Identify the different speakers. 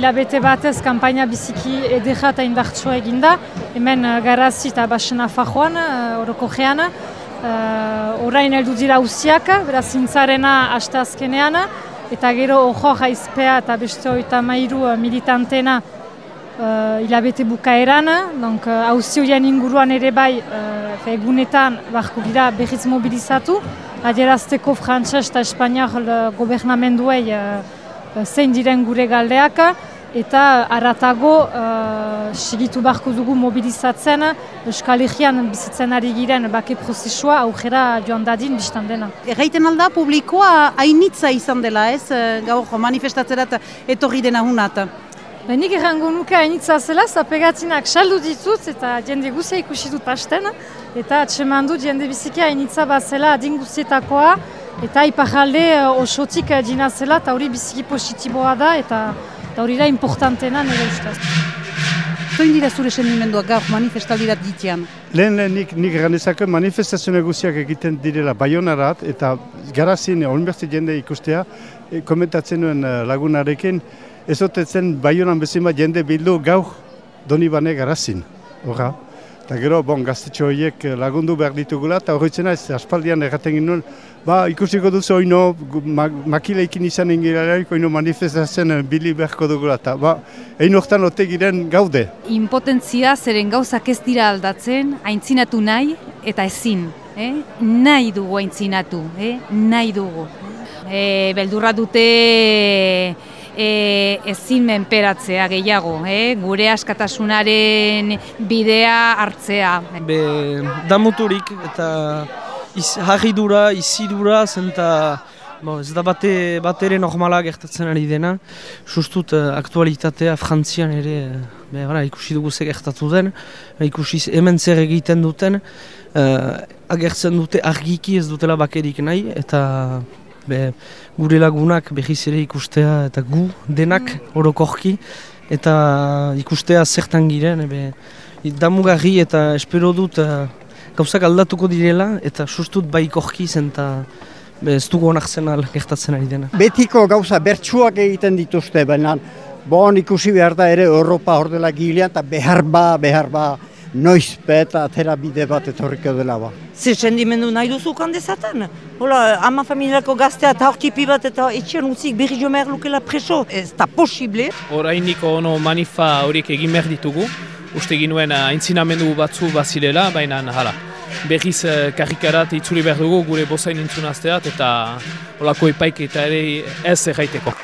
Speaker 1: Hilabete batez kampaina biziki edera eta indartsua eginda, hemen uh, garazi eta basena fajoan, uh, oroko geana. Uh, orain heldu dira usiak, beraz zintzarena haste azkenean, eta gero ojo jaizpea eta beste oita mairu militantena uh, hilabete bukaeran, donc hauzi uh, inguruan ere bai uh, egunetan barko gira behiz mobilizatu, adierazteko frantzes eta espainiak gobernamenduei uh, zein diren gure galdeak, eta aratago uh, sigitu barko dugu mobilizatzen Euskal Herrian bizitzen ari giren bake prozesua aurrera joan dadin biztan dena.
Speaker 2: Erraiten alda publikoa hainitza izan dela ez, gaur manifestatzerat etorri dena hunat?
Speaker 1: Benik errango nuke hainitza zela, zapegatinak saldu ditut eta jende guzia ikusi dut pasten, eta atseman dut jende biziki hainitza bazela adin guzietakoa, eta iparalde osotik dina zela, eta hori biziki positiboa da, eta eta hori da importantena nire ustaz.
Speaker 2: Zoin dira zure sentimenduak gaur manifestaldirat ditean?
Speaker 3: Lehen lehen nik, nik ganezak manifestazio neguziak egiten direla baionarat eta garazin olinbertsi jende ikustea e, komentatzen nuen uh, lagunarekin ez otetzen baionan bezin bat jende bildu gaur doni bane garazin. Hora. Eta gero, bon, gaztetxo horiek lagundu behar ditugula, eta horretzen ez, aspaldian erraten ginen, ba, ikusiko duzu oino, ma, makileikin izan ingirarik, oino manifestatzen bili beharko dugula, eta ba, egin horretan ote giren gaude.
Speaker 4: Impotentzia zeren gauzak ez dira aldatzen, haintzinatu nahi eta ezin. Eh? Nahi dugu haintzinatu, eh? nahi dugu. E, beldurra dute e, ezin menperatzea gehiago, e, gure askatasunaren bidea hartzea.
Speaker 5: Be, damuturik eta iz, harridura, izidura, zenta bo, ez da bate, bate ere normala gertatzen ari dena. Justut uh, aktualitatea frantzian ere be, bara, ikusi dugu ze gertatu den, ikusi hemen zer egiten duten, uh, agertzen dute argiki ez dutela bakerik nahi, eta be, gure lagunak behiz ere ikustea eta gu denak mm. orokorki eta ikustea zertan giren be, damugarri eta espero dut uh, gauzak aldatuko direla eta sustut bai korki zen eta ez dugu honak gertatzen ari dena.
Speaker 6: Betiko gauza bertsuak egiten dituzte, baina bon ikusi behar da ere Europa hor dela gilean eta behar ba, behar ba, noiz eta atera bide bat etorriko dela ba.
Speaker 7: Zer sendimendu nahi duzu kandezaten? Hola, ama familiako gaztea eta hortipi bat eta etxean utzik berri jo behar lukela preso. Ez da posible.
Speaker 8: Horainiko ono manifa horiek egin behar ditugu. Uste ginuen aintzinamendu batzu bazilela, baina hala. Berriz uh, karrikarat itzuli behar dugu gure bozain intzunazteat eta holako epaik eta ere ez erraiteko.